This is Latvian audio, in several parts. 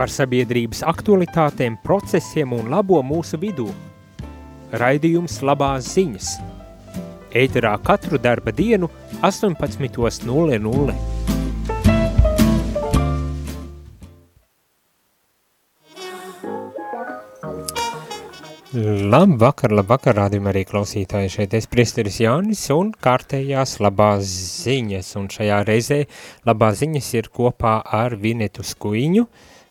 par sabiedrības aktualitātēm, procesiem un labo mūsu vidū. Raidījums labās ziņas. Ēterā katru darba dienu 18.00. Labvakar, labvakar, rādījumā arī klausītāji šeit es priesteris Jānis un kārtējās labās ziņas, un šajā reizē labās ziņas ir kopā ar Vinetu Skuiņu.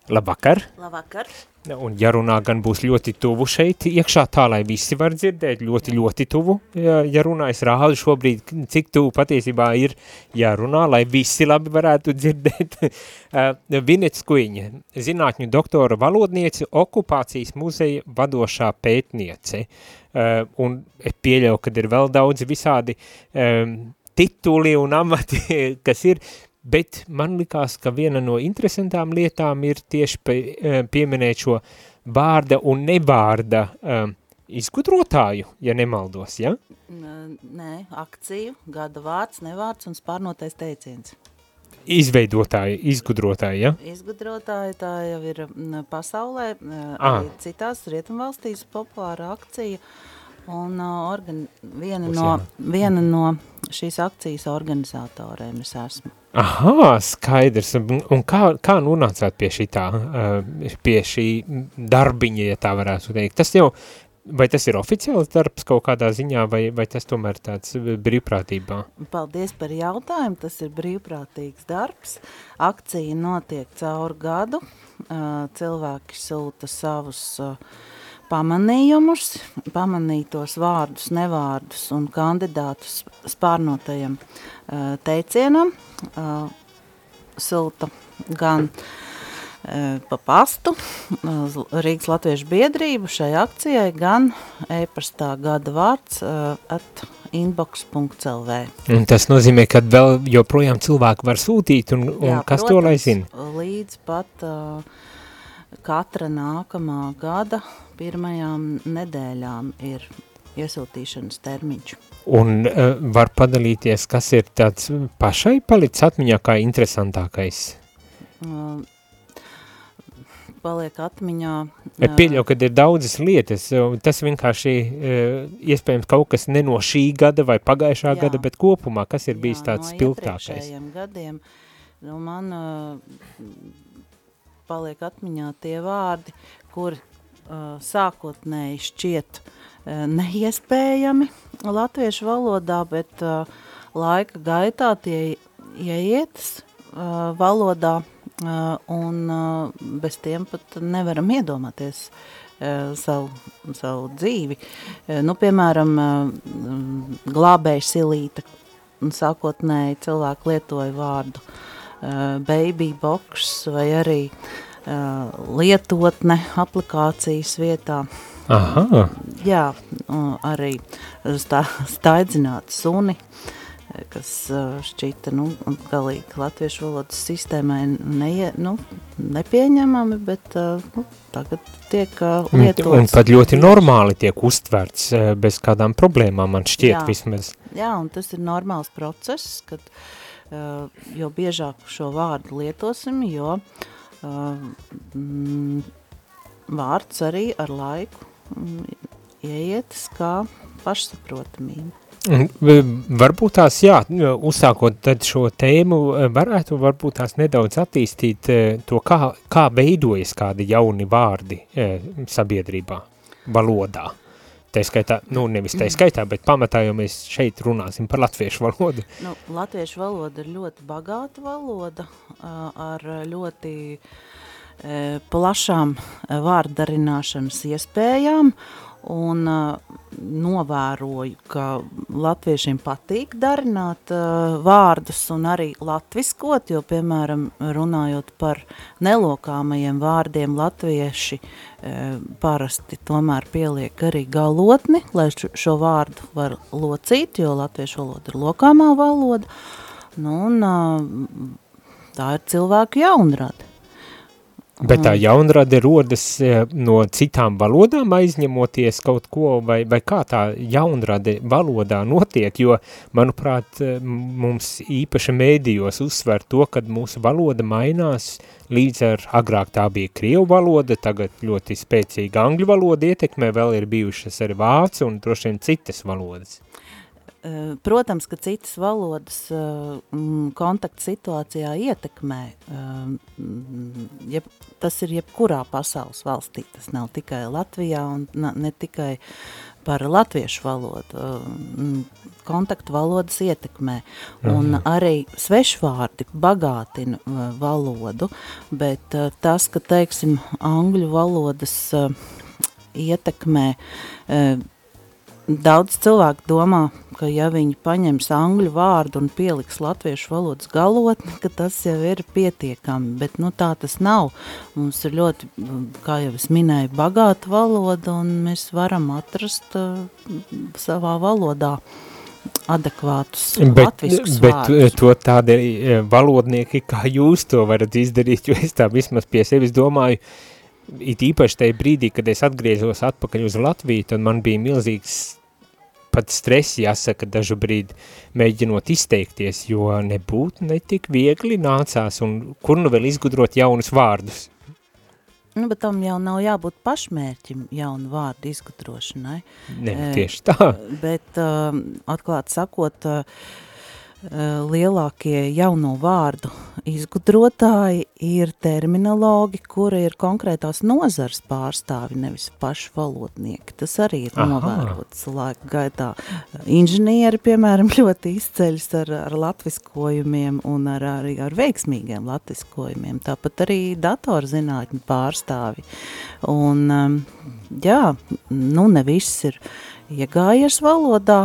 Labvakar! Labvakar! Un ja runā gan būs ļoti tuvu šeit iekšā tā, lai visi var dzirdēt, ļoti, ļoti tuvu, ja, ja runā, es rādu šobrīd, cik tuvu patiesībā ir jārunā, lai visi labi varētu dzirdēt. uh, Vinets Kuiņa, zinātņu doktora valodniece, okupācijas muzeja vadošā pētniece. Uh, un pieļauju, ka ir vēl daudz visādi um, tituli un amati, kas ir, bet man likās, ka viena no interesantām lietām ir tieši pie, eh, pieminēt šo vārda un nevārda um, izgudrotāju, ja nemaldos, ja? Nē, akciju, gada vārds, nevārds un spārnotais teiciens. Izveidotāji, izgudrotāji, ja? Izgudrotāji, tā jau ir pasaulē, ah. citās rietumvalstīs populāra akcija, un organ, viena, no, viena no šīs akcijas organizatoriem es esmu. Aha, skaidrs. Un kā, kā nonācāt pie šitā, pie šī darbiņa, ja tā varētu teikt? Tas jau, vai tas ir oficiāls darbs kaut kādā ziņā, vai, vai tas tomēr tāds brīvprātībā? Paldies par jautājumu, tas ir brīvprātīgs darbs. Akcija notiek caur gadu, cilvēki sūta savus pamanījumus, pamanītos vārdus, nevārdus un kandidātus spārnotajam teicienam, silta gan pa pastu Rīgas Latviešu biedrību šai akcijai, gan e-pastā gada vārds at inbox.lv. Un tas nozīmē, ka vēl joprojām cilvēki var sūtīt, un, un Jā, kas protams, to lai zina? Līdz pat uh, katra nākamā gada pirmajām nedēļām ir iesūtīšanas termiņš. Un uh, var padalīties, kas ir tāds pašai palicis atmiņā kā interesantākais? Uh, paliek atmiņā. Uh, Pieļauju, kad ir daudzas lietas, tas vienkārši uh, iespējams kaut kas ne no šī gada vai pagājušā jā, gada, bet kopumā, kas ir jā, bijis tāds no spilgtākais? Gadiem, nu man uh, paliek atmiņā tie vārdi, kur sākotnēji šķiet neiespējami latviešu valodā, bet laika gaitā tie ieietas valodā un bez tiem pat nevaram iedomāties savu, savu dzīvi. Nu, piemēram, glābēja silīta, sākotnēji cilvēki lietoja vārdu baby box vai arī uh, lietotne aplikācijas vietā. Aha. Jā, arī stā, staidzināti suni, kas šķita, nu, galīgi latviešu valodas sistēmai neie, nu, nepieņemami, bet nu, tagad tiek lietots. Un pat ļoti normāli tiek uztverts bez kādām problēmām, man šķiet jā, vismaz. Jā, un tas ir normāls process, kad jo biežāk šo vārdu lietosim, jo mm, vārds arī ar laiku ieietas kā pašsaprotamība. Varbūt tās, jā, uzsākot šo tēmu, varētu varbūt tās nedaudz attīstīt to, kā, kā veidojas kādi jauni vārdi sabiedrībā, valodā. Tā skaitā, nu nevis tā skaitā, bet pamatā jau mēs šeit runāsim par latviešu valodu. Nu, latviešu valoda ir ļoti bagāta valoda ar ļoti plašām vārdarināšanas iespējām un uh, novēroju, ka latviešiem patīk darināt uh, vārdus un arī latviskot, jo, piemēram, runājot par nelokāmajiem vārdiem, latvieši uh, parasti tomēr pieliek arī galotni, lai šo, vārdu var locīt, jo latviešu valoda ir lokāmā valoda, nu, un tā ir cilvēku jaunrada. Bet tā jaunrade rodas eh, no citām valodām aizņemoties kaut ko, vai, vai kā tā jaunrade valodā notiek, jo, manuprāt, eh, mums īpaši mēdījos uzsver to, kad mūsu valoda mainās. Līdz ar agrāk tā bija krievu valoda, tagad ļoti spēcīga angļu valoda ietekmē, vēl ir bijušas arī vācu un droši vien citas valodas. Eh, protams, ka citas valodas eh, kontakta situācijā ietekmē. Eh, jeb, tas ir jebkurā pasaules valstī. Tas nav tikai Latvijā un ne tikai par latviešu valodu. Kontaktu valodas ietekmē. Un mhm. arī svešvārdi bagātina valodu, bet tas, ka, teiksim, angļu valodas ietekmē Daudz cilvēku domā, ka ja viņi paņems angļu vārdu un pieliks latviešu valodas galotni, ka tas jau ir pietiekami, bet nu, tā tas nav. Mums ir ļoti, kā jau es minēju, bagāta valoda un mēs varam atrast uh, savā valodā adekvātus bet, bet vārdus. to tādi eh, valodnieki, kā jūs to varat izdarīt, jo es tā vismaz pie sevis domāju, it īpaši tajā brīdī, kad es atgriezos atpakaļ uz Latviju, tad man bija milzīgs pat stresi jāsaka dažu brīdi mēģinot izteikties, jo nebūtu netik viegli nācās un kur nu vēl izgudrot jaunus vārdus. Nu, bet tam jau nav jābūt pašmērķim jaunu vārdu izgudrošanai. Ne, tieši tā. Bet uh, atklāt sakot, uh, Eh, lielākie jauno vārdu izgudrotāji ir terminologi, kura ir konkrētās nozars pārstāvi, nevis paši valodnieki. Tas arī ir Aha. novērots laika gaitā. Inženieri, piemēram, ļoti izceļas ar, ar latviskojumiem un ar, arī ar veiksmīgiem latviskojumiem. Tāpat arī datorzinātņu pārstāvi. Un, jā, nu ne viss ir iegājies valodā,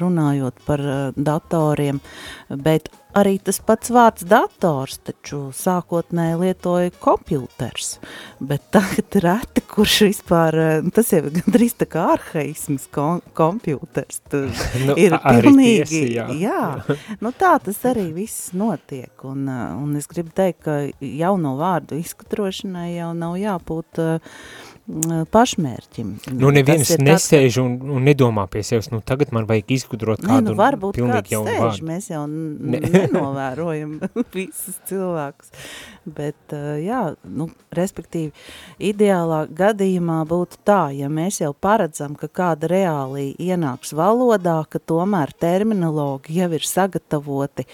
runājot par datoriem, bet arī tas pats vārds dators, taču sākotnēji lietoja kompjūters, bet tagad reti, kurš vispār, tas jau gandrīz tā kā arhaisms kom, kompjūters, nu, ir pilnīgi, tiesi, jā. jā, nu tā tas arī viss notiek, un, un es gribu teikt, ka jauno vārdu izskatrošanai jau nav jābūt uh, pašmērķim. Nu, neviens nesēž un, un nedomā pie sevis, nu, tagad man vajag izgudrot kādu ne, nu, varbūt pilnīgi jaunu sēž, vārdu. Mēs jau ne. nenovērojam visus cilvēkus, bet, jā, nu, respektīvi, ideālā gadījumā būtu tā, ja mēs jau paredzam, ka kāda reālī ienāks valodā, ka tomēr terminologi jau ir sagatavoti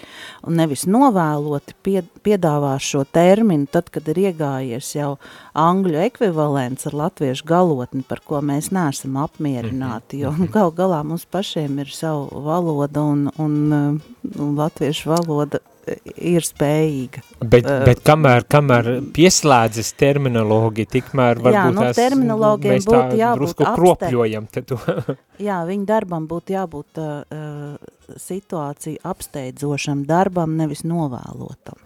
un nevis novēloti piedāvā šo terminu, tad, kad ir iegājies jau angļu ekvivalents ar latviešu galotni, par ko mēs neesam apmierināti, jo nu, gal galā mums pašiem ir savu valoda un, un, un latviešu valoda ir spējīga. Bet, uh, bet kamēr, kamēr pieslēdzas terminologi, tikmēr varbūt jā, nu, tās, mēs būtu jābūt drusku kropļojam. Jā, viņa darbam būtu jābūt uh, situāciju apsteidzošam darbam, nevis novēlotam.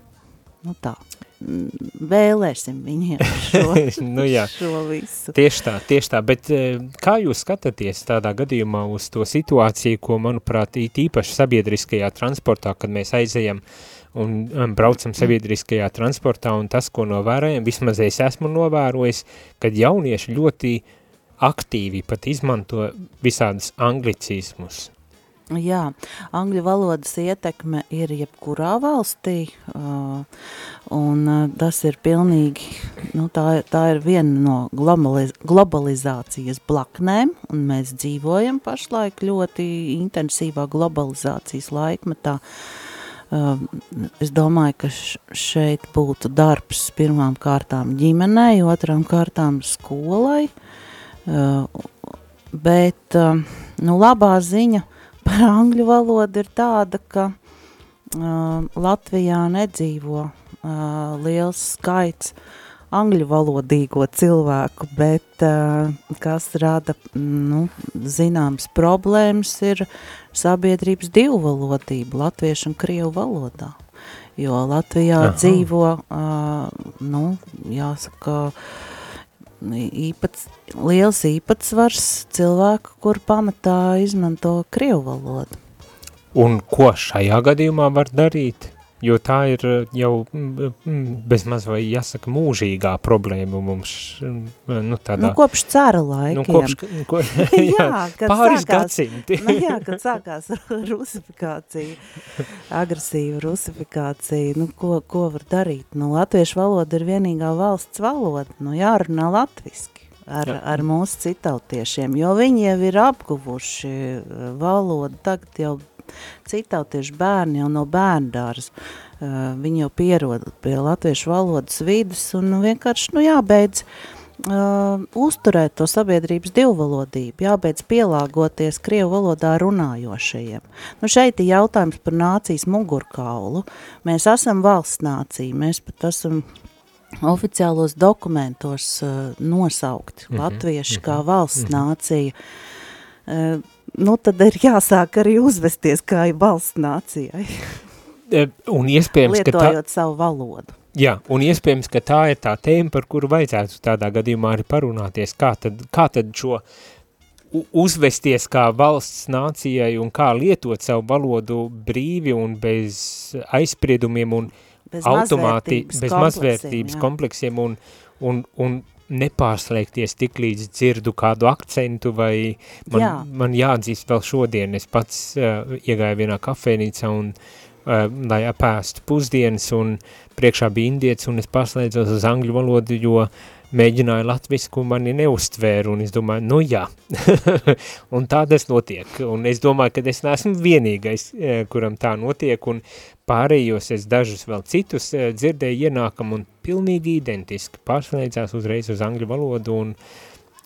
Nu tā vēlēsim viņiem šo, nu jā, šo visu. Tieši tā, tieši tā, bet eh, kā jūs skatāties tādā gadījumā uz to situāciju, ko, manuprāt, īpaši sabiedriskajā transportā, kad mēs aizejam un um, braucam sabiedriskajā transportā, un tas, ko novērojam, vismaz es esmu novērojis, kad jaunieši ļoti aktīvi pat izmanto visādas anglicismus, Jā, angļu valodas ietekme ir jebkurā valstī, un tas ir pilnīgi, nu, tā, tā ir viena no globaliz globalizācijas blaknēm, un mēs dzīvojam pašlaik ļoti intensīvā globalizācijas laikmetā. Es domāju, ka šeit būtu darbs pirmām kārtām ģimenei, otrām kārtām skolai, bet, nu, labā ziņa – angļu valodu ir tāda, ka uh, Latvijā nedzīvo uh, liels skaits angļu valodīgo cilvēku, bet uh, kas rada nu, zināms problēmas ir sabiedrības divvalodība, latviešu un krievu valodā. Jo Latvijā Aha. dzīvo, uh, nu, jāsaka, uh, īpats, liels īpatsvars cilvēku, kur pamatā izmanto krievu valodu. Un ko šajā gadījumā var darīt? Jo tā ir jau bezmaz vai jāsaka mūžīgā problēma mums, nu tādā. Nu, kopš cara laikiem. Nu, kopš, ko, jā, jā pāris sākās, gadsimti. nu, jā, kad sākās rusifikācija, agresīva rusifikācija, nu, ko, ko var darīt? Nu, latviešu valoda ir vienīgā valsts valoda, nu, jārunā latviski ar, Jā. ar mūsu citautiešiem, jo viņi jau ir apguvuši eh, valodu, tagad jau citautieši bērni jau no bērndārs, uh, viņi jau pierod pie latviešu valodas vidas un vienkārši, nu jābeidz uh, uzturēt to sabiedrības divvalodību, jābeidz pielāgoties Krievu valodā runājošajiem. Nu šeit ir jautājums par nācijas mugurkaulu. Mēs esam valsts nācija, mēs pat esam oficiālos dokumentos uh, nosaukt mm -hmm, latvieši mm -hmm, kā valsts mm -hmm. nācija, uh, nu tad ir jāsāk arī uzvesties kā valsts nācijai. E, un iespējams, ka tā... savu valodu. Jā, un iespējams, ka tā ir tā tēma, par kuru vajadzētu tādā gadījumā arī parunāties, kā tad, kā tad šo uzvesties kā valsts nācijai un kā lietot savu valodu brīvi un bez aizspriedumiem un bez automāti, bez mazvērtības kompleksiem un, un, un nepārslēgties tik līdz dzirdu kādu akcentu vai man, Jā. man jāatzīst vēl šodien, es pats uh, iegāju vienā kafēnīcā un uh, lai apēstu pusdienas un priekšā bija indietis un es pārslēdzos uz angļu valodu, jo uh, mēģināju latvisku, mani neustvēru, un es domāju, nu jā, un tā tas notiek, un es domāju, ka es neesmu vienīgais, e, kuram tā notiek, un pārējos es dažus vēl citus e, dzirdēju ienākam, un pilnīgi identiski pārslēdzās uzreiz uz angļu valodu, un,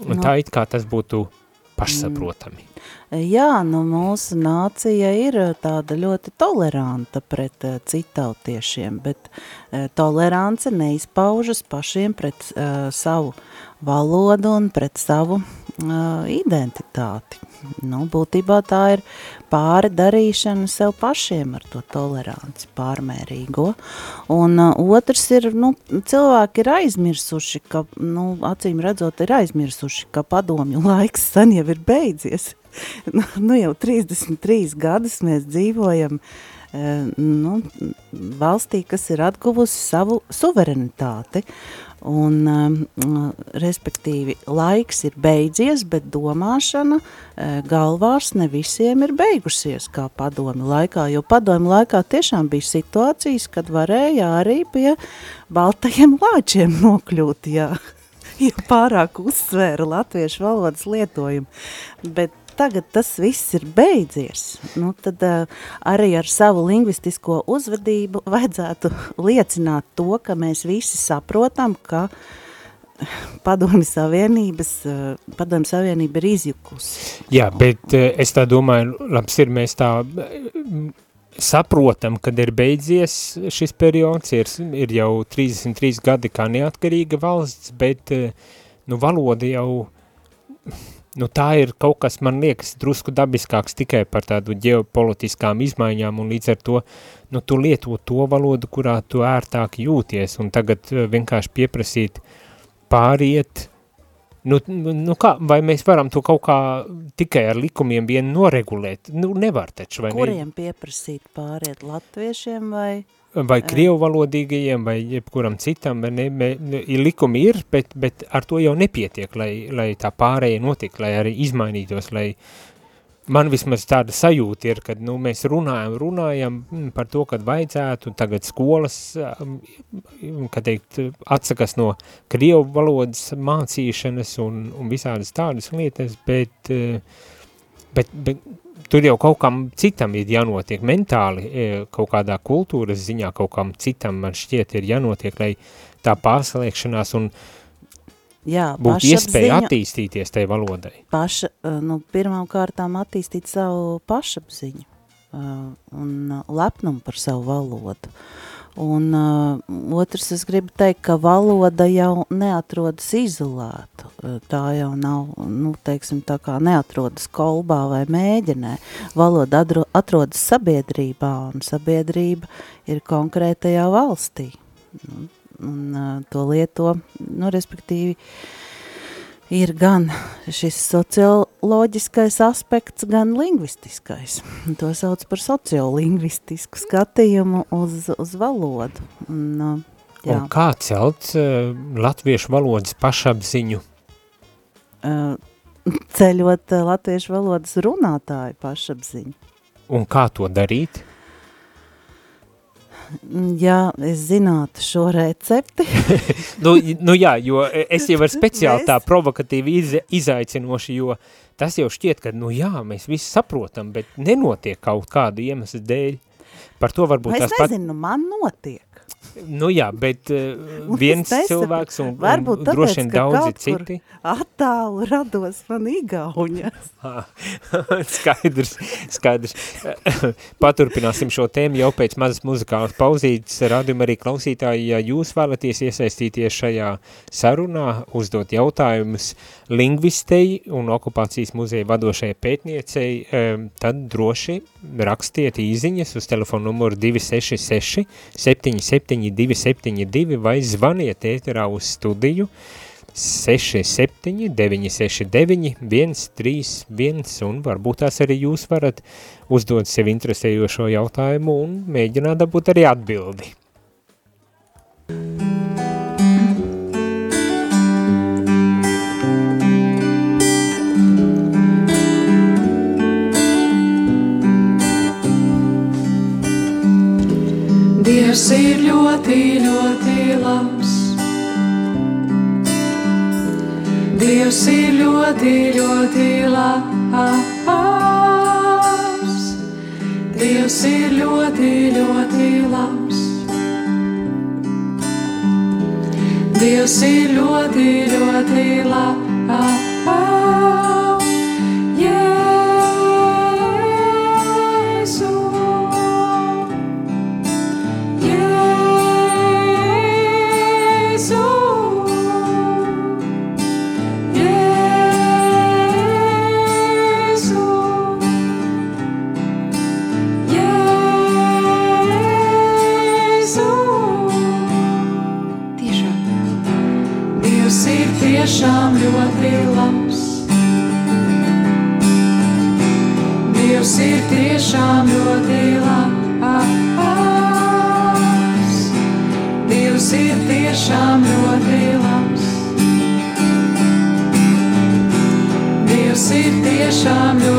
un no. tā it kā tas būtu pašsaprotami. Mm. Jā, nu mūsu nācija ir eh, tāda ļoti toleranta pret uh, citautiešiem, bet uh, tolerance neizpaužas pašiem pret uh, savu valodu un pret savu uh, identitāti. Nu, būtībā tā ir pāri darīšana sev pašiem ar to toleranci pārmērīgo. Un uh, otrs ir, nu, cilvēki ir aizmirsuši, ka, nu, acīm redzot, ir aizmirsuši, ka padomju laiks sen jau ir beidzies. nu, nu jau 33 gadus mēs dzīvojam eh, nu, valstī, kas ir atguvusi savu suverenitāti. Un, um, respektīvi, laiks ir beidzies, bet domāšana uh, galvās ne visiem ir beigusies kā padomi laikā, jo padomi laikā tiešām bija situācijas, kad varēja arī pie baltajiem lāčiem nokļūt, ja, ja pārāk uzsvēra latviešu valodas lietojumu. Bet tagad tas viss ir beidzies, nu, tad uh, arī ar savu lingvistisko uzvedību vajadzētu liecināt to, ka mēs visi saprotam, ka padomi savienības, uh, padomi savienība ir izjukusi. Jā, bet uh, es tā domāju, labs ir, mēs tā saprotam, kad ir beidzies šis periods, ir, ir jau 33 gadi kā neatkarīga valsts, bet nu, valoda jau nu, tā ir kaut kas, man liekas, drusku dabiskāks tikai par tādu ģeopolitiskām izmaiņām, un līdz ar to, nu, tu lieto to valodu, kurā tu ērtāk jūties, un tagad eh, vienkārši pieprasīt pāriet, nu, nu kā, vai mēs varam to kaut kā tikai ar likumiem vien noregulēt? Nu, nevar taču, vai Kuriem ne? pieprasīt pāriet, latviešiem vai vai krievu valodīgajiem, vai jebkuram citam, ne, me, likumi ir, bet, bet ar to jau nepietiek, lai, lai tā pārēja notiek, lai arī izmainītos, lai man vismaz tāda sajūta ir, kad nu, mēs runājam, runājam mm, par to, kad vajadzētu, tagad skolas, mm, kad teikt, atsakas no krievu valodas mācīšanas un, un visādas tādas lietas, bet, bet, bet tur jau kaut kam citam ir jānotiek mentāli, e, kaut kādā kultūras ziņā kaut kam citam man šķiet ir jānotiek, lai tā pārsliekšanās un Jā, būtu iespēja attīstīties tai valodai. Paša, e, nu, pirmām kārtām attīstīt savu pašapziņu uh, un lepnumu par savu valodu. Uh, Un uh, otrs, es gribu teikt, ka valoda jau neatrodas izolēta. Uh, tā jau nav, nu, teiksim, tā kā neatrodas kolbā vai mēģinē. Valoda atro, atrodas sabiedrībā, un sabiedrība ir konkrētajā valstī. Un, un uh, to lieto, nu, respektīvi, ir gan šis socioloģiskais aspekts, gan lingvistiskais. To sauc par sociolingvistisku skatījumu uz, uz valodu. Un, uh, jā. Un kā celt uh, latviešu valodas pašapziņu? Uh, ceļot uh, latviešu valodas runātāju pašapziņu. Un kā to darīt? Ja es zinātu šo recepti. nu, nu jā, jo es jau ar speciāli tā provokatīvi iz, izaicinoši, jo tas jau šķiet, ka, nu jā, mēs visi saprotam, bet nenotiek kaut kādu iemeslu dēļ. Par to varbūt nu, tās pat... Es nezinu, nu man notiek. Nu jā, bet uh, viens cilvēks un, Varbūt un tāpēc, droši vien daudzi citi. Attālu rados man igauņas. skaidrs, skaidrs. Paturpināsim šo tēmu jau pēc mazas muzikālas pauzītes. Radījum arī klausītāji, ja jūs vēlaties iesaistīties šajā sarunā, uzdot jautājumus lingvistei un okupācijas muzeja vadošajai pētniecei, tad droši rakstiet īziņas uz telefonu numuru 266 77 272 vai zvaniet ēterā uz studiju 67 969 131 un varbūt tās arī jūs varat uzdot sev interesējošo jautājumu un mēģināt dabūt arī atbildi. Dievs ir ļoti, ļoti labs. Dievs ir ļoti, ļoti labs. Dievs ir ļoti, ļoti labs. Dievs ir ļoti, ļoti labs. Tiešām ļoti labs. Dievs ir tiešām ļoti labs. Dievs ir tiešām ļoti labs.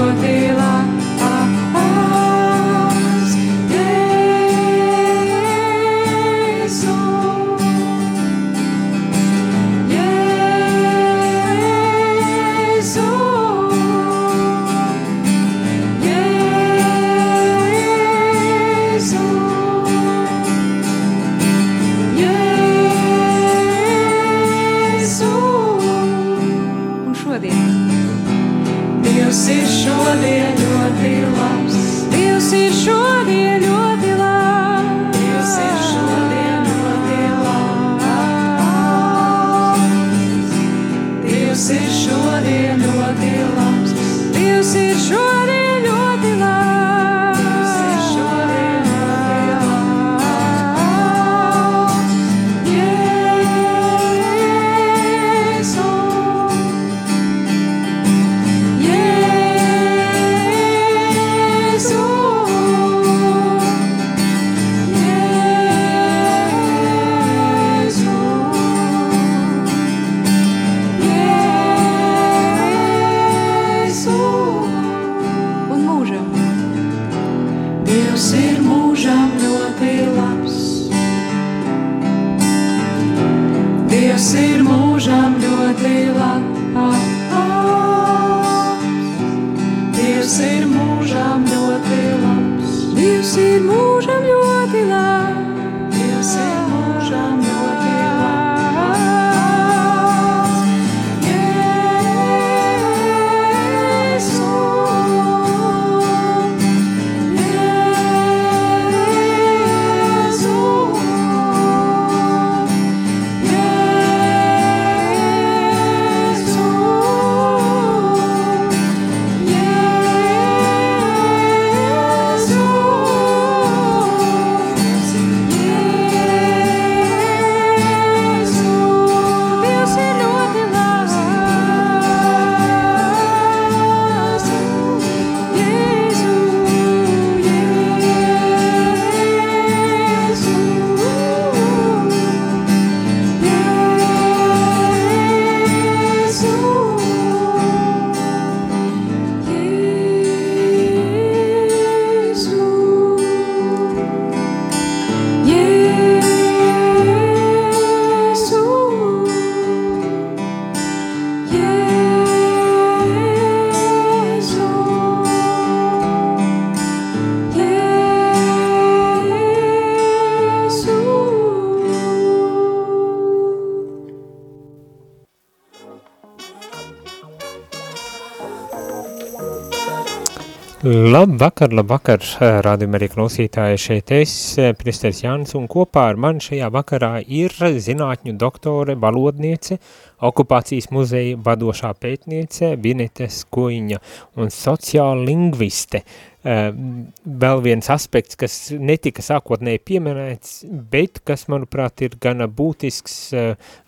Labvakar, labvakar, rādījumā arī klausītāji šeit es, Pristers Jānis, un kopā ar mani šajā vakarā ir zinātņu doktore, valodniece, okupācijas muzeja vadošā pētniece, Vinete Skoiņa un sociāla lingviste. Vēl viens aspekts, kas netika sākotnēji pieminēts, bet kas, manuprāt, ir gana būtisks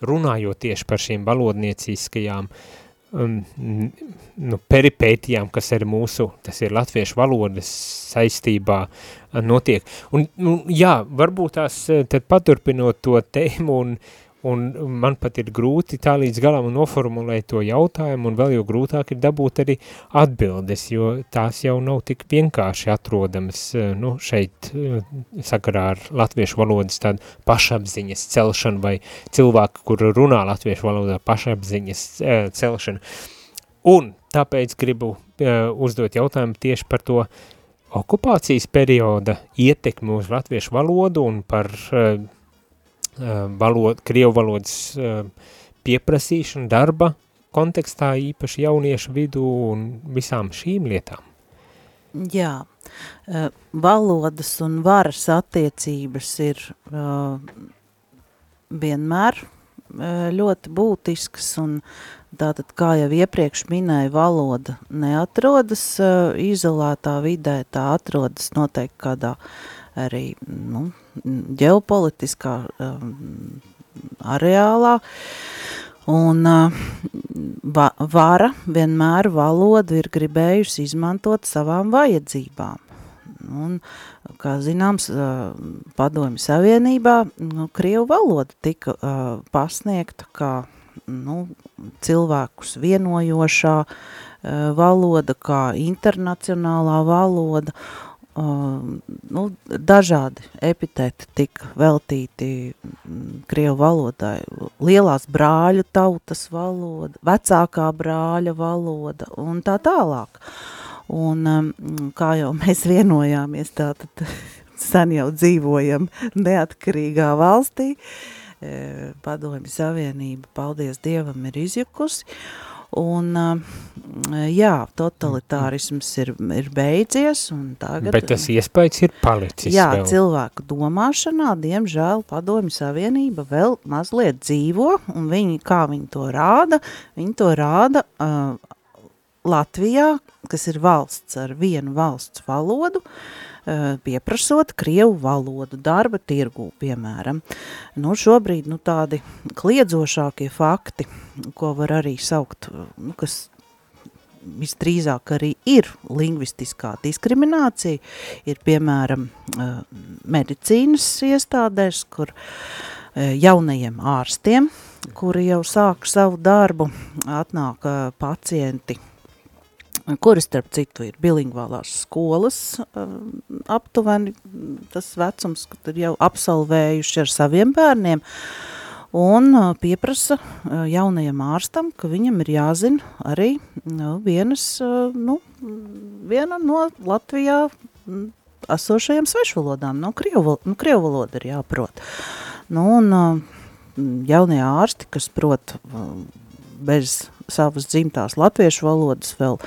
runājot tieši par šīm valodnieciskajām uh, um, nu, peripētijām, kas ir mūsu, tas ir latviešu valodas saistībā uh, notiek. Un, nu, jā, varbūt tās tad paturpinot to tēmu un, un man pat ir grūti tā līdz galam noformulēt to jautājumu, un vēl jau grūtāk ir dabūt arī atbildes, jo tās jau nav tik vienkārši atrodamas eh, nu, šeit eh, sakarā ar latviešu valodas tādu pašapziņas celšanu vai cilvēku, kur runā latviešu valodā pašapziņas eh, celšanu. Un tāpēc gribu uzdot jautājumu tieši par to okupācijas perioda ietekmi uz latviešu valodu un par uh, valod, krievu valodas pieprasīšana darba kontekstā, īpaši jauniešu vidū un visām šīm lietām? Jā, valodas un varas attiecības ir vienmēr ļoti būtisks un tātad, kā jau iepriekš minēja, valoda neatrodas izolētā vidē, tā atrodas noteikti kādā arī, nu, ģeopolitiskā um, areālā, un uh, va, vara vienmēr valodu ir gribējusi izmantot savām vajadzībām. Un, kā zināms, uh, padomju savienībā nu, Krievu valoda tika uh, pasniegta kā nu, cilvēkus vienojošā uh, valoda, kā internacionālā valoda, Uh, nu, dažādi epitēti tika veltīti mm, Krievu valodai. Lielās brāļu tautas valoda, vecākā brāļa valoda un tā tālāk. Un um, kā jau mēs vienojāmies, tātad sen jau dzīvojam neatkarīgā valstī, e, padomju savienība, paldies Dievam, ir izjukusi. Un, jā, totalitārisms ir, ir beidzies. Tagad, Bet tas iespējas ir palicis Jā, vēl. cilvēku domāšanā, diemžēl, padomju savienība vēl mazliet dzīvo, un viņi, kā viņi to rāda, viņi to rāda uh, Latvijā, kas ir valsts ar vienu valsts valodu, uh, Eh, pieprasot Krievu valodu darba tirgū, piemēram. Nu, šobrīd nu, tādi kliedzošākie fakti, ko var arī saukt, nu, kas visdrīzāk arī ir lingvistiskā diskriminācija, ir piemēram eh, medicīnas iestādēs, kur eh, jaunajiem ārstiem, kuri jau sāk savu darbu, atnāk pacienti kuri starp citu ir bilingvālās skolas aptuveni tas vecums, kad ir jau absolvējuši ar saviem bērniem, un pieprasa jaunajam ārstam, ka viņam ir jāzina arī nu, vienas, nu, viena no Latvijā esošajām svešvalodām, no krievu, nu, krievu valoda ir jāprot. Nu, un jaunie ārsti, kas prot bez savas dzimtās latviešu valodas, vēl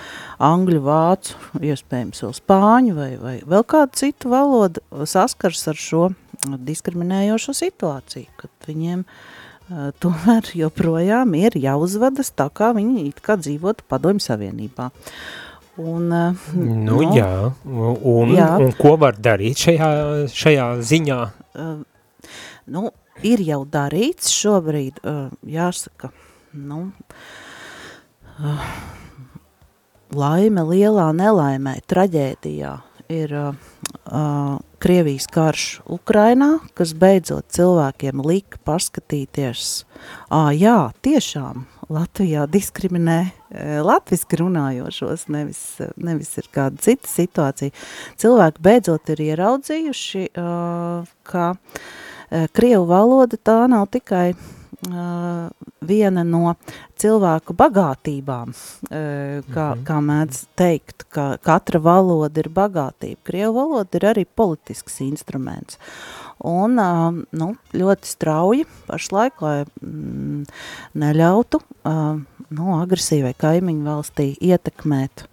angļu, vācu, iespējams vēl spāņu vai, vai vēl kādu citu valodu saskars ar šo diskriminējošo situāciju, kad viņiem uh, tomēr joprojām ir jāuzvedas tā, kā viņi it kā dzīvotu padomju savienībā. Un, uh, nu, no, nu, jā. Un, jā. un ko var darīt šajā, šajā ziņā? Uh, nu, ir jau darīts šobrīd, jāsaka, nu, uh, laime lielā nelaimē, traģēdijā ir uh, uh, Krievijas karš Ukrainā, kas beidzot cilvēkiem lika paskatīties, ā, jā, tiešām Latvijā diskriminē e, latviski runājošos, nevis, nevis ir kāda cita situācija. Cilvēki beidzot ir ieraudzījuši, uh, ka uh, Krievu valoda tā nav tikai uh, viena no cilvēku bagātībām, uh, kā, mhm. kā mēdz teikt, ka katra valoda ir bagātība. Krievu valoda ir arī politisks instruments. Un uh, nu, ļoti strauji pašlaik, lai mm, neļautu uh, nu, agresīvai kaimiņu valstī ietekmēt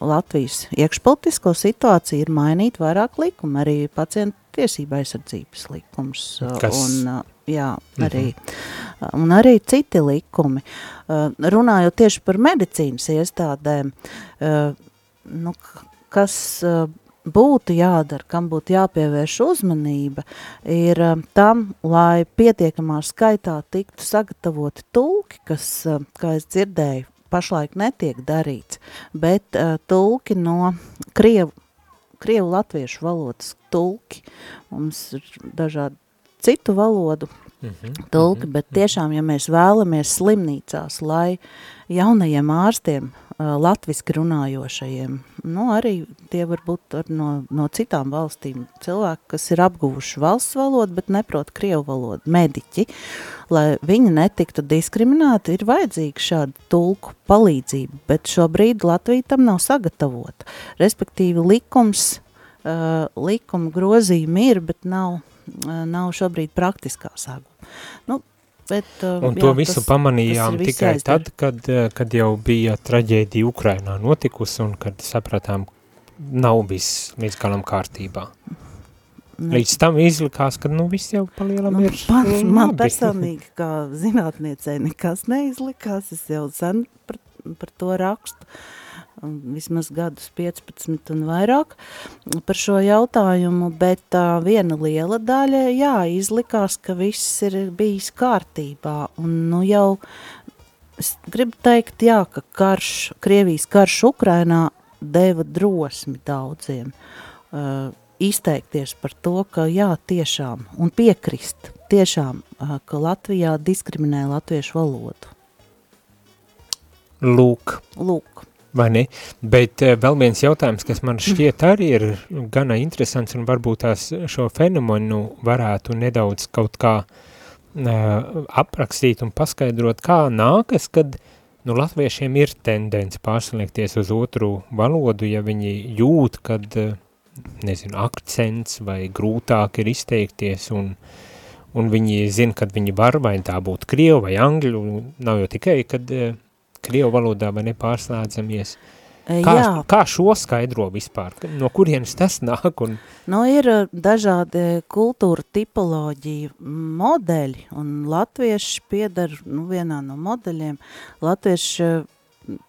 Latvijas iekšpolitisko situāciju ir mainīt vairāk likumu, arī pacientu tiesība aizsardzības likums. Kas? Un, jā, arī, mm -hmm. un arī citi likumi. Runājot tieši par medicīnas iestādēm, nu, kas būtu jādara, kam būtu jāpievērš uzmanība, ir tam, lai pietiekamā skaitā tiktu sagatavoti tulki, kas, kā es dzirdēju, pašlaik netiek darīts, bet tulki no Krievu krievu latviešu valodas tulki, mums ir dažādi citu valodu mm -hmm, tulki, bet tiešām, ja mēs vēlamies slimnīcās, lai jaunajiem ārstiem latviski runājošajiem. Nu, arī tie var būt no, no citām valstīm cilvēki, kas ir apguvuši valsts valodu, bet neprot krievu valodu, mediķi. Lai viņi netiktu diskriminēti, ir vajadzīga šāda tulku palīdzība, bet šobrīd Latvija tam nav sagatavota. Respektīvi likums, uh, likuma grozījumi ir, bet nav, nav šobrīd praktiskā saguma. Nu, Bet, uh, un jā, to visu tas, pamanījām tas tikai aizdara. tad, kad, uh, kad jau bija traģēdija Ukrainā notikusi un kad sapratām, nav viss līdz galam kārtībā. Ne. Līdz tam izlikās, ka nu viss jau palielam nu, ir man, man personīgi, kā zinātniecei, nekas neizlikās, es jau sen par, par to rakstu. Uh, vismaz gadus 15 un vairāk par šo jautājumu, bet tā viena liela daļa, jā, izlikās, ka viss ir bijis kārtībā, un nu jau es gribu teikt, jā, ka karš, Krievijas karš Ukrainā deva drosmi daudziem uh, izteikties par to, ka jā, tiešām, un piekrist tiešām, uh, ka Latvijā diskriminē latviešu valodu. Lūk. Lūk. Vai ne? Bet uh, vēl viens jautājums, kas man šķiet arī ir gana interesants un varbūt tās šo fenomenu varētu nedaudz kaut kā uh, aprakstīt un paskaidrot, kā nākas, kad nu, latviešiem ir tendence pārsliekties uz otru valodu, ja viņi jūt, kad, uh, nezinu, akcents vai grūtāk ir izteikties un, un viņi zina, kad viņi var, vai tā būtu krievu vai angļu, nav jau tikai, kad uh, Krievu valodā vai nepārslēdzamies. Kā, Jā. kā šo skaidro vispār? No kurienes tas nāk? Un... Nu, ir dažādi kultūra tipoloģija modeļi, un latvieši piedar, nu, vienā no modeļiem, latvieši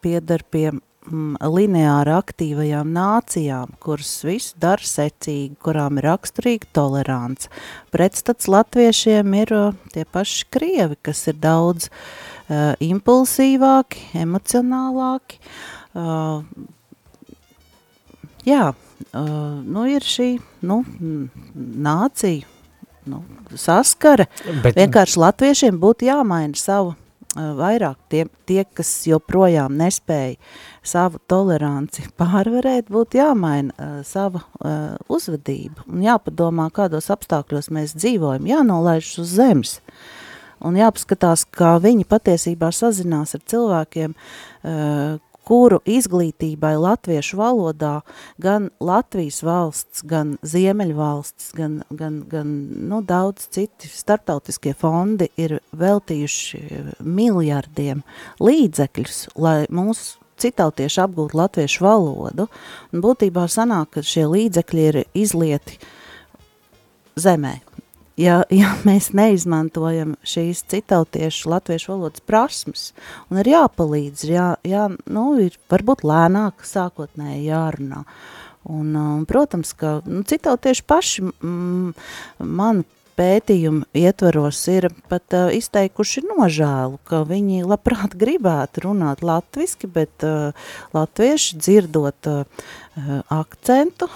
piedar pie mm, lineāri aktīvajām nācijām, kuras visu dara secīgi, kurām ir raksturīga tolerants. Pretstats latviešiem ir tie paši krievi, kas ir daudz uh, uh, impulsīvāki, emocionālāki. Uh, jā, uh, nu ir šī nu, nācija nu, saskara. Bet... Vienkārši latviešiem būtu jāmaina savu uh, vairāk tie, tie, kas joprojām nespēja savu toleranci pārvarēt, būtu jāmaina uh, sava uh, uzvedība un jāpadomā, kādos apstākļos mēs dzīvojam, jānolaiž uz zemes. Uh, un jāpaskatās, kā viņi patiesībā sazinās ar cilvēkiem, uh, kuru izglītībai latviešu valodā gan Latvijas valsts, gan Ziemeļvalsts, gan, gan, gan nu, daudz citi startautiskie fondi ir veltījuši miljardiem līdzekļus, lai mūsu citautieši apgūtu latviešu valodu. Un būtībā sanāk, ka šie līdzekļi ir izlieti zemē, ja, ja mēs neizmantojam šīs citautiešu latviešu valodas prasmes, un ir jāpalīdz, jā, jā, nu, ir varbūt lēnāk sākotnēji jārunā. Un, un protams, ka nu, citautieši paši mm, man pētījumu ietveros ir pat uh, izteikuši nožēlu, ka viņi labprāt gribētu runāt latviski, bet uh, latvieši dzirdot uh, akcentu,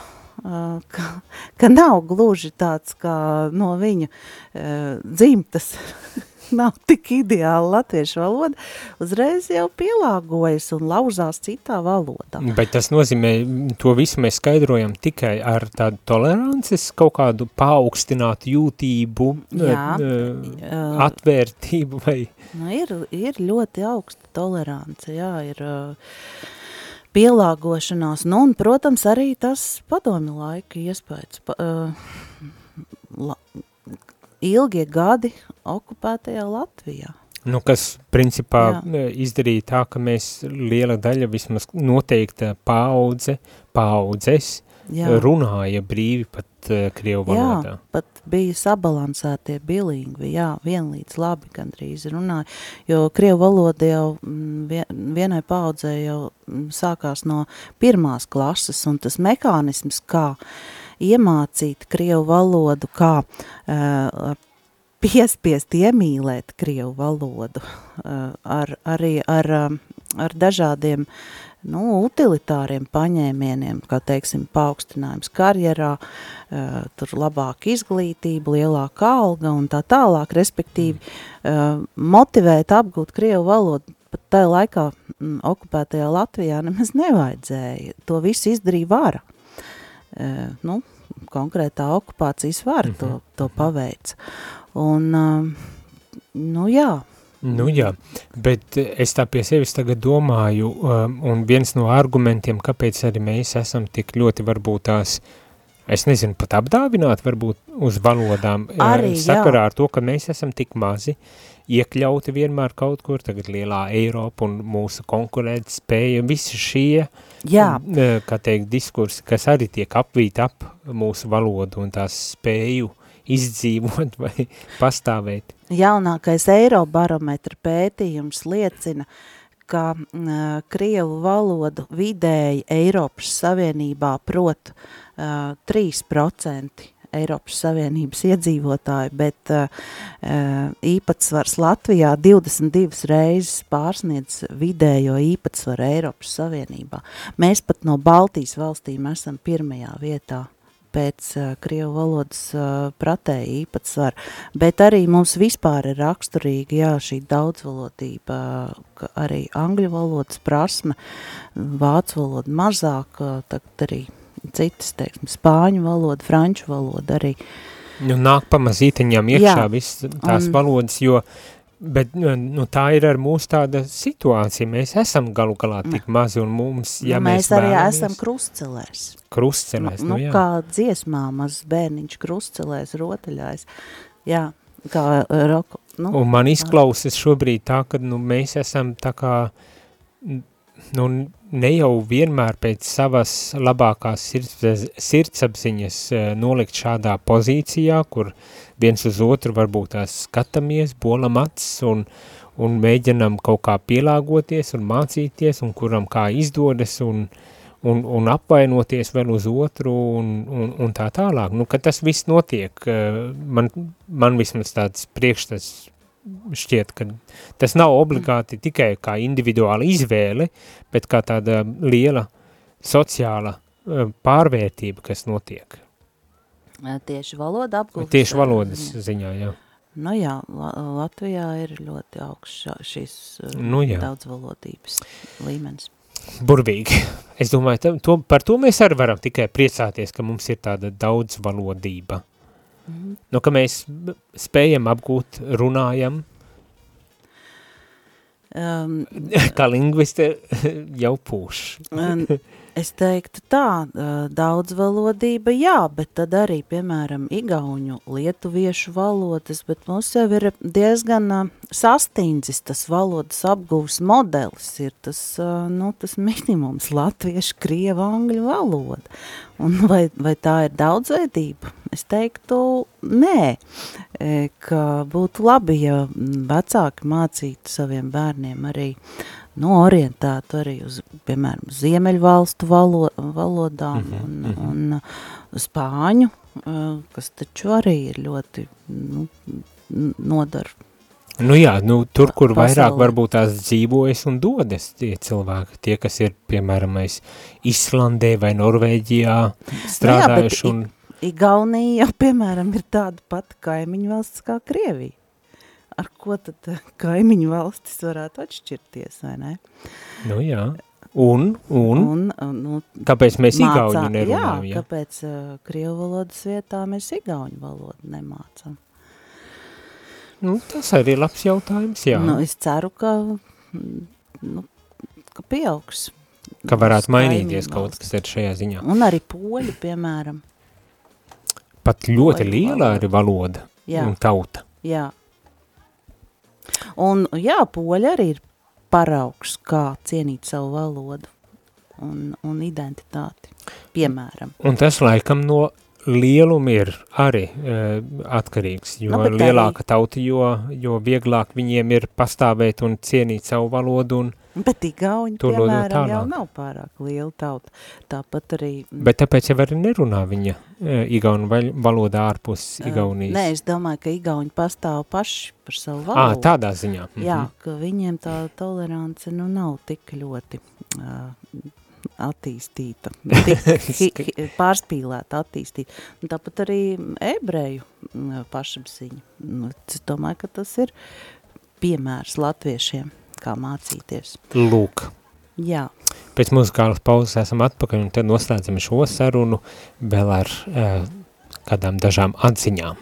ka, ka nav gluži tāds kā no viņu dzimtas, nav tik ideāla latviešu valoda, uzreiz jau pielāgojas un lauzās citā valodā. Bet tas nozīmē, to visu mēs skaidrojam tikai ar tādu tolerances, kaut kādu paaugstinātu jūtību, jā, atvērtību vai? Nu, ir, ir ļoti augsta tolerance, jā, ir... Uh, pielāgošanās, nu un, protams, arī tas padomi laika iespējas. Pa, uh, la, ilgie gadi okupētajā Latvijā. Nu, kas principā Jā. izdarīja tā, ka mēs liela daļa vismaz noteikta paudze, paudzes Jā. runāja brīvi pat uh, Krievu valodā. Jā, pat bija sabalansētie bilingvi, jā, vienlīdz labi gandrīz runāja, jo Krievu valoda jau mm, vien, vienai paudzē jau mm, sākās no pirmās klases, un tas mehānisms, kā iemācīt Krievu valodu, kā uh, piespiest iemīlēt Krievu valodu, uh, ar, arī ar, ar dažādiem nu, utilitāriem paņēmieniem, kā teiksim, paaugstinājums karjerā, uh, tur labāka izglītība, lielāka alga un tā tālāk, respektīvi uh, motivēt apgūt Krievu valodu, pat tajā laikā mm, okupētajā Latvijā nemaz nevajadzēja, to visu izdarīja vara. Uh, nu, konkrētā okupācijas vara to, to paveica. Un, uh, nu jā, Nu jā, bet es tā pie sevis tagad domāju, um, un viens no argumentiem, kāpēc arī mēs esam tik ļoti varbūt tās, es nezinu, pat apdāvināt varbūt uz valodām, eh, Arī, jā. sakarā ar to, ka mēs esam tik mazi, iekļauti vienmēr kaut kur, tagad lielā Eiropa un mūsu konkurēt spēja, visi šie, jā, eh, kā teikt, diskursi, kas arī tiek apvīt ap mūsu valodu un tās spēju izdzīvot vai pastāvēt. Jaunākais Eirobarometra pētījums liecina, ka uh, Krievu valodu vidēji Eiropas Savienībā prot uh, 3% Eiropas Savienības iedzīvotāji, bet uh, īpatsvars Latvijā 22 reizes pārsniedz vidējo īpatsvaru Eiropas Savienībā. Mēs pat no Baltijas valstīm esam pirmajā vietā pēc uh, Krievu valodas uh, pratēja īpatsvaru, bet arī mums vispār ir raksturīga, jā, šī daudzvalodība, arī angļu valodas prasme, vācu valoda mazāk, uh, tagad arī citas, teiksim, spāņu valoda, franču valoda arī. Nu, nāk pamazītiņām iekšā Jā, viss tās un- valodas, jo, bet nu, tā ir ar mūsu tāda situācija, mēs esam galu galā tik mazi un mums, ja nu, mēs, mēs arī vēlamies esam krustcelēs. krustcelēs, nu, nu, nu, jā. kā dziesmā mazs bērniņš krustcelēs, rotaļājs. Jā, kā uh, roku. Nu, Un man izklausas šobrīd tā, ka nu, mēs esam tā kā, nu, ne jau vienmēr pēc savas labākās sirds, sirdsapziņas eh, nolikt šādā pozīcijā, kur viens uz otru varbūt tās skatāmies, bolam acis un, un mēģinam kaut kā pielāgoties un mācīties, un kuram kā izdodas un, un, un apvainoties vēl uz otru un, un, un tā tālāk. Nu, kad tas viss notiek, eh, man, man vismaz tāds priekšstats šķiet, ka tas nav obligāti tikai kā individuāla izvēle, bet kā tāda liela sociāla eh, pārvērtība, kas notiek. Tieši valoda apgūst. Tieši valodas ziņā, jā. Nu jā, La Latvijā ir ļoti augsts šīs uh, Nu jā. daudzvalodības līmenis. Burvīgi. Es domāju, to, par to mēs arī varam tikai priecāties, ka mums ir tāda daudzvalodība. Mhm. Nu, ka mēs spējam apgūt, runājam, Um, kā lingviste jau pūš. un es teiktu tā, uh, daudzvalodība jā, bet tad arī, piemēram, igauņu, lietuviešu valodas, bet mums jau ir diezgan uh, sastīndzis tas valodas apgūves modelis, ir tas, uh, nu, tas minimums latviešu, krieva, angļu valoda. Un vai, vai tā ir daudzveidība? Es teiktu, nē, ka būtu labi, ja vecāki mācītu saviem bērniem arī nu, orientētu arī uz, piemēram, ziemeļvalstu valo, valodām Mhm, un, mhm. un spāņu, kas taču arī ir ļoti nu, n- nodar. Nu jā, nu tur, kur Pa- vairāk varbūt tās dzīvojas un dodas tie cilvēki, tie, kas ir, piemēram, Islandē vai Norvēģijā strādājuši un, Igaunija jau, piemēram, ir tāda pati kaimiņu valsts kā Krievija. Ar ko tad uh, kaimiņu valstis varētu atšķirties, vai ne? nu jā, un, un, Un, uh, nu, kāpēc mēs Mācā- igauņu nerunājam, Jā, jā? kāpēc uh, krievu valodas vietā mēs igauņu valodu nemācam? Nu, tas arī ir labs jautājums, jā, Nu, es ceru, ka, mm, nu, ka pieaugs. ka varētu mainīties kaut kas ar šajā ziņā. Un arī poļi, piemēram. Pat ļoti Poļu liela valoda. arī valoda Jā, un tauta. jā. Un jā, poļi arī ir paraugs, kā cienīt savu valodu un, un identitāti, piemēram. Un tas laikam no lieluma ir arī e, atkarīgs, jo Nu, bet lielāka tauta, jo, jo vieglāk viņiem ir pastāvēt un cienīt savu valodu, un, Bet Igauņi, piemēram, jau nav pārāk liela tauta. Tāpat arī... bet tāpēc jau arī nerunā viņa e, igaunu val- valodā ārpus ā, Igaunijas. Nē, es domāju, ka Igauņi pastāv paši par savu Ā, valodu. tādā ziņā. Mhm. Jā, ka viņiem tā tolerance nu nav tik ļoti uh, attīstīta, pārspīlēta attīstīta. Un tāpat arī ebreju mm, pašapziņa. Nu, es domāju, ka tas ir piemērs latviešiem, kā mācīties. Lūk. Jā, Pēc muzikālas pauzes esam atpakaļ un tad noslēdzam šo sarunu vēl ar e, kādām dažām atziņām.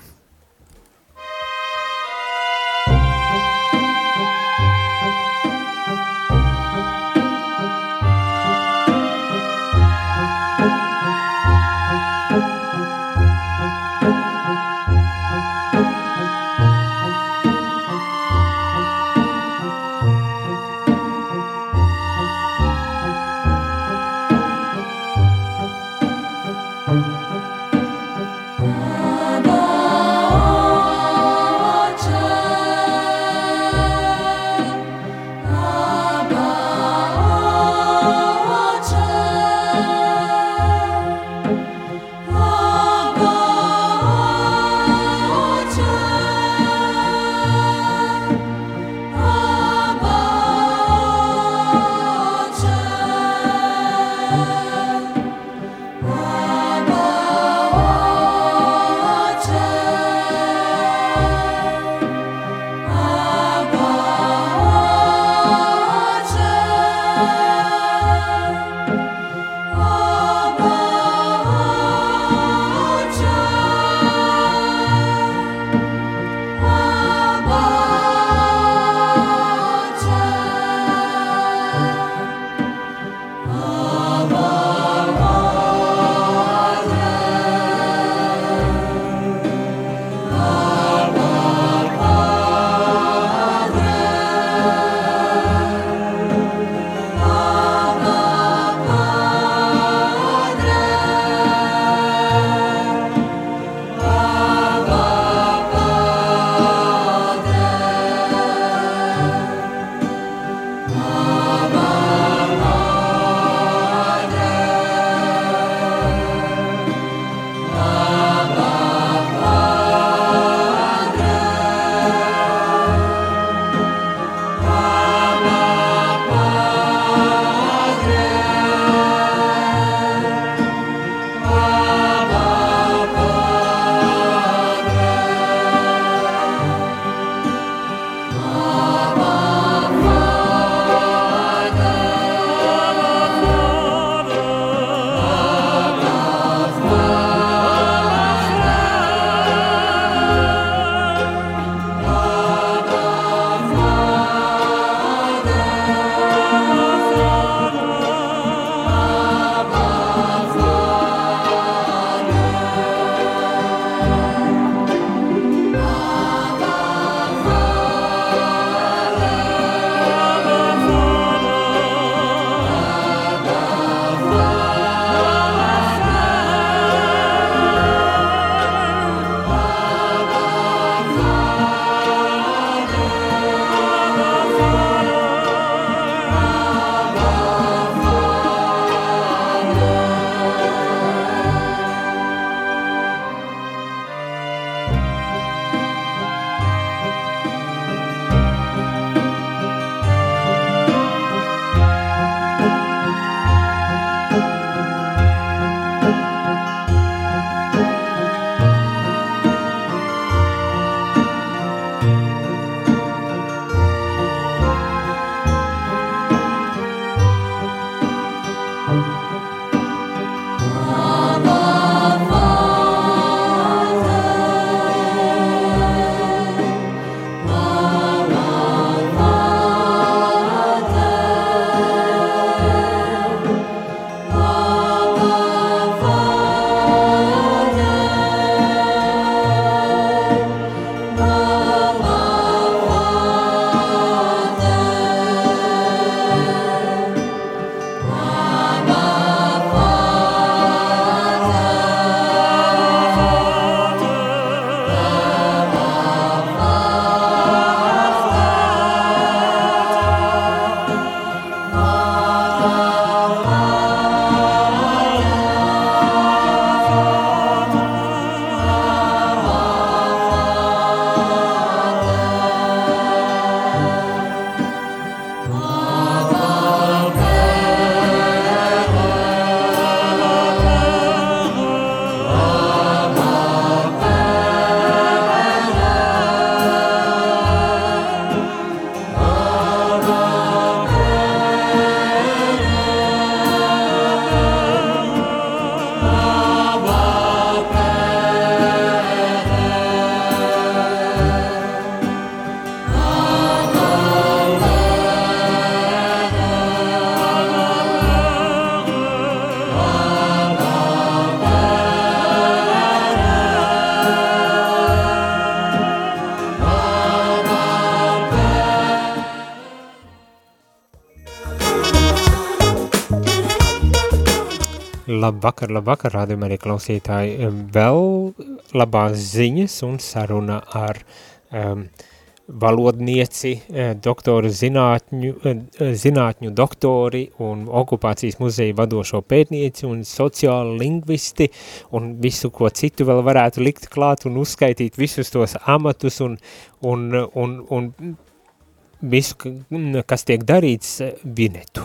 Labvakar, labvakar, rādījumā arī klausītāji. Vēl labās ziņas un saruna ar um, valodnieci, eh, doktoru zinātņu, eh, zinātņu doktori un okupācijas muzeja vadošo pētnieci un sociāli lingvisti un visu, ko citu vēl varētu likt klāt un uzskaitīt visus tos amatus un, un, un, un visu, kas tiek darīts vinetu.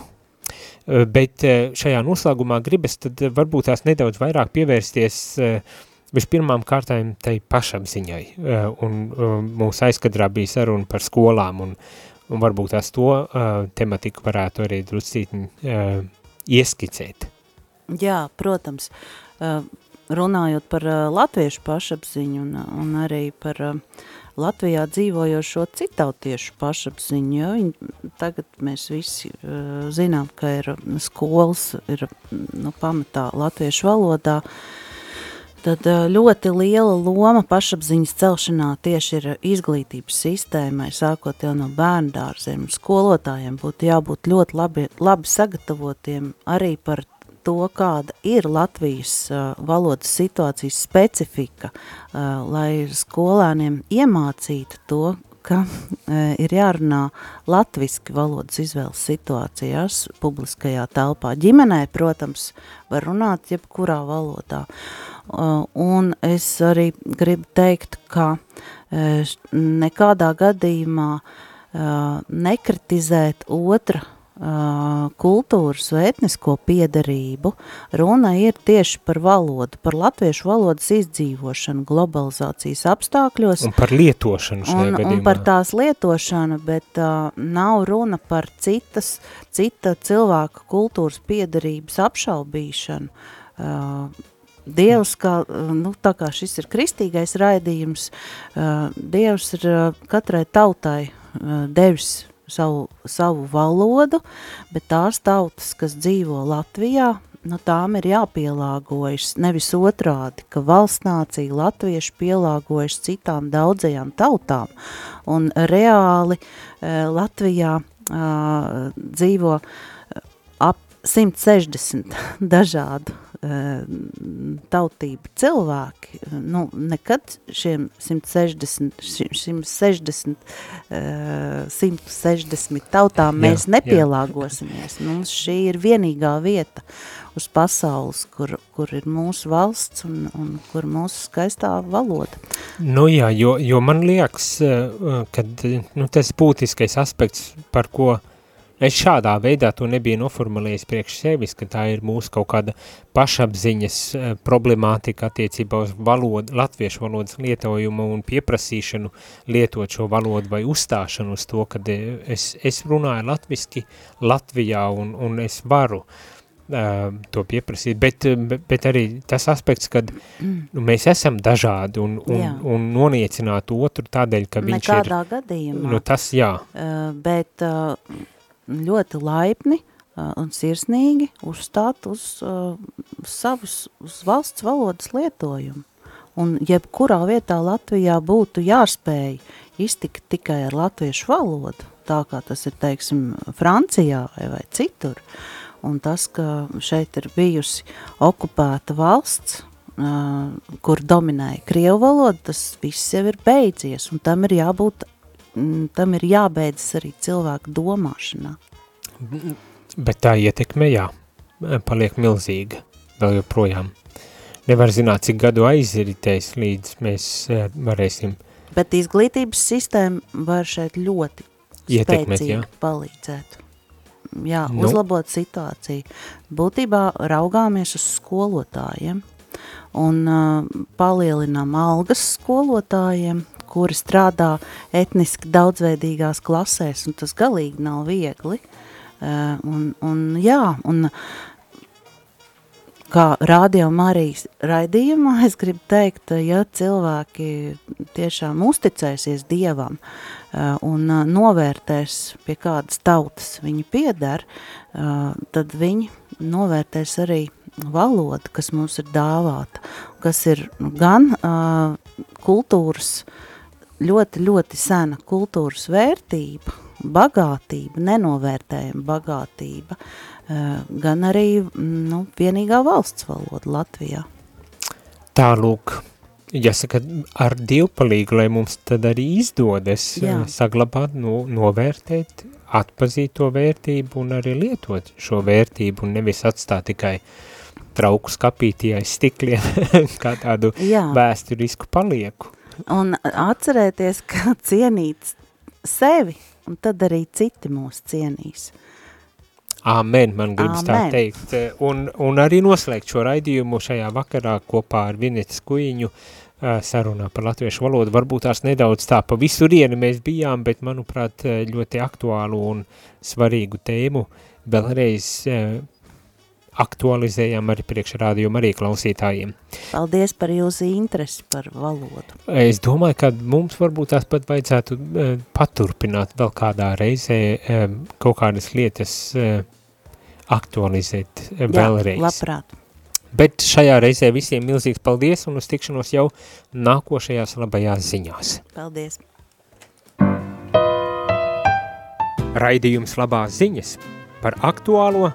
Bet šajā noslēgumā gribas tad varbūt tās nedaudz vairāk pievērsties Vispirmām kārtām tai pašapziņai, eh, un eh, mūsu aizkadrā bija saruna par skolām, un, un varbūt tās to tematiku varētu arī druscītiņ uh, ieskicēt. Jā, protams, runājot par latviešu pašapziņu un, un arī par Latvijā dzīvojošo citautiešu pašapziņu, jo viņi, tagad mēs visi uh, zinām, ka ir skolas, ir nu, pamatā latviešu valodā, tad ļoti liela loma pašapziņas celšanā tieši ir izglītības sistēmai, sākot jau no bērndārziem. Skolotājiem būtu jābūt ļoti labi, labi sagatavotiem arī par to, kāda ir Latvijas uh, valodas situācijas specifika, uh, lai skolēniem iemācītu to, ka e, ir jārunā latviski valodas izvēles situācijās publiskajā telpā. Ģimenē, protams, var runāt jebkurā valodā. Un es arī gribu teikt, ka nekādā gadījumā nekritizēt otra kultūras vai etnisko piedarību, runa ir tieši par valodu, par latviešu valodas izdzīvošanu globalizācijas apstākļos. Un par lietošanu šajā un, gadījumā. Un par tās lietošanu, bet uh, nav runa par citas, cita cilvēka kultūras piedarības apšaubīšanu. Uh, Dievs, kā, nu, tā kā šis ir kristīgais raidījums, uh, Dievs ir uh, katrai tautai uh, devis savu, savu valodu, bet tās tautas, kas dzīvo Latvijā, nu, tām ir jāpielāgojas. Nevis otrādi, ka valsts nācija latvieši pielāgojas citām daudzajām tautām, un reāli e, Latvijā e, dzīvo ap 160 dažādu Eh, tautību cilvēki, nu, nekad šiem 160, 160, 160 tautām mēs jā, nepielāgosimies. Jā. Mums šī ir vienīgā vieta uz pasaules, kur, kur ir mūsu valsts un, un kur mūsu skaistā valoda. Nu jā, jo, jo man liekas, eh, ka nu, tas būtiskais aspekts, par ko uh, Es šādā veidā to nebiju noformulējis priekš sevis, ka tā ir mūsu kaut kāda pašapziņas eh, problemātika attiecībā uz valodu, latviešu valodas lietojumu un pieprasīšanu lietot šo valodu vai uzstāšanu uz to, kad eh, es, es runāju latviski Latvijā un, un es varu uh, to pieprasīt, bet, bet arī tas aspekts, kad nu, mēs esam dažādi un, un, jā. un noniecināt otru tādēļ, ka viņš Nekādā ir... Nekādā gadījumā. Nu, tas jā. Uh, bet... Uh, ļoti laipni un sirsnīgi uzstāt uz uh, savus uz valsts valodas lietojumu. Un jebkurā vietā Latvijā būtu jāspēj iztikt tikai ar latviešu valodu, tā kā tas ir, teiksim, Francijā vai, vai citur. Un tas, ka šeit ir bijusi okupēta valsts, uh, kur dominēja Krievu valoda, tas viss jau ir beidzies, un tam ir jābūt tam ir jābeidzas arī cilvēku domāšanā. Bet tā ietekme, jā, paliek milzīga vēl joprojām. Nevar zināt, cik gadu aiziritēs, līdz mēs eh, varēsim. Bet izglītības sistēma var šeit ļoti Ietekmēt, spēcīgi jā. palīdzēt. Jā, nu. uzlabot situāciju. Būtībā raugāmies uz skolotājiem un uh, palielinām algas skolotājiem, kuri strādā etniski daudzveidīgās klasēs, un tas galīgi nav viegli. Uh, un, un, jā, un kā radio Marijas raidījumā, es gribu teikt, ja cilvēki tiešām uzticēsies Dievam uh, un uh, novērtēs, pie kādas tautas viņi piedar, uh, tad viņi novērtēs arī valodu, kas mums ir dāvāta, kas ir gan kultūras uh, ļoti, ļoti sena kultūras vērtība, bagātība, nenovērtējama bagātība, uh, gan arī nu, vienīgā valsts valoda Latvijā. Tālūk, jāsaka, ar divpalīgu, lai mums tad arī izdodas Jā. saglabāt, no, novērtēt, atpazīt to vērtību un arī lietot šo vērtību un nevis atstāt tikai trauku skapītī aiz stikliem kā tādu Jā. vēsturisku palieku. Un atcerēties, ka cienīt sevi, un tad arī citi mūs cienīs. Āmen, man gribas tā Āmen. teikt. Un, un arī noslēgt šo raidījumu šajā vakarā kopā ar Vinetas Kuiņu ā, sarunā par latviešu valodu. Varbūt tās nedaudz tā pa visurieni mēs bijām, bet manuprāt ā, ļoti aktuālu un svarīgu tēmu vēlreiz ā, aktualizējām arī priekšrādījumu arī klausītājiem. Paldies par jūsu interesi par valodu. Es domāju, ka mums varbūt tās pat vajadzētu uh, paturpināt vēl kādā reizē uh, kaut kādas lietas uh, aktualizēt uh, vēlreiz. Jā, labprāt. Bet šajā reizē visiem milzīgs paldies un uz tikšanos jau nākošajās labajās ziņās. Paldies. Raidījums labās ziņas par aktuālo